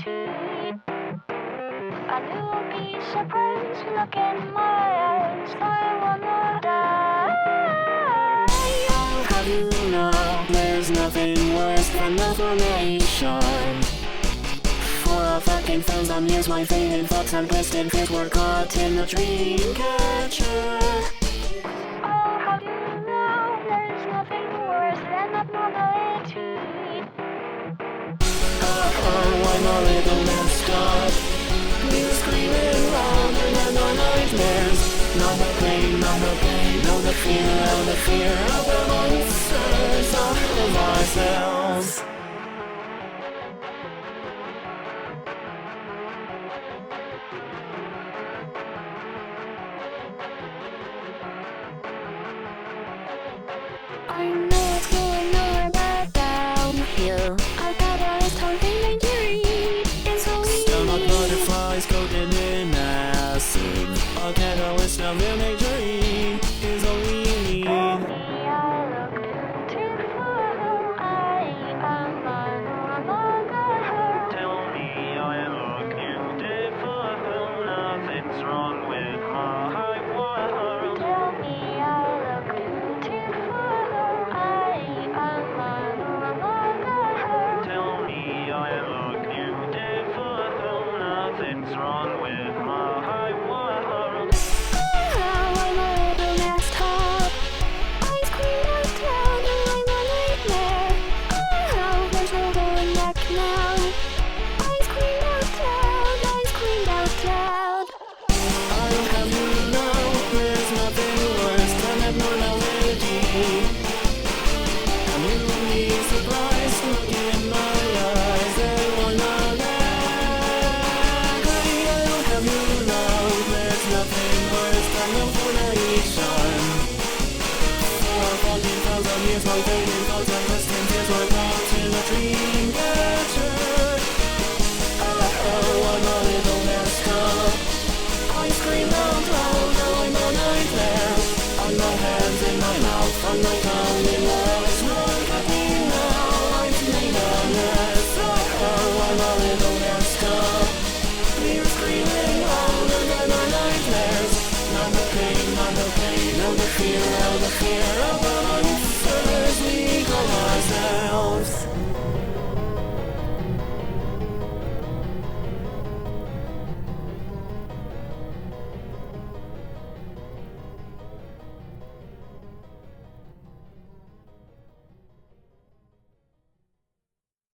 hard. I knew I'd be surprised. Look in my eyes, I wanna die. How do you know there's nothing worse than a affirmation? For a fucking thousand years, my fading thoughts and twisted fears were caught in a dream catcher. Oh, why my rhythm not stop? You screaming louder than our nightmares. Not the pain, not the pain, no the fear, oh the fear of the monsters of ourselves. I know it's going nowhere but Nothing's wrong with hero, the hero.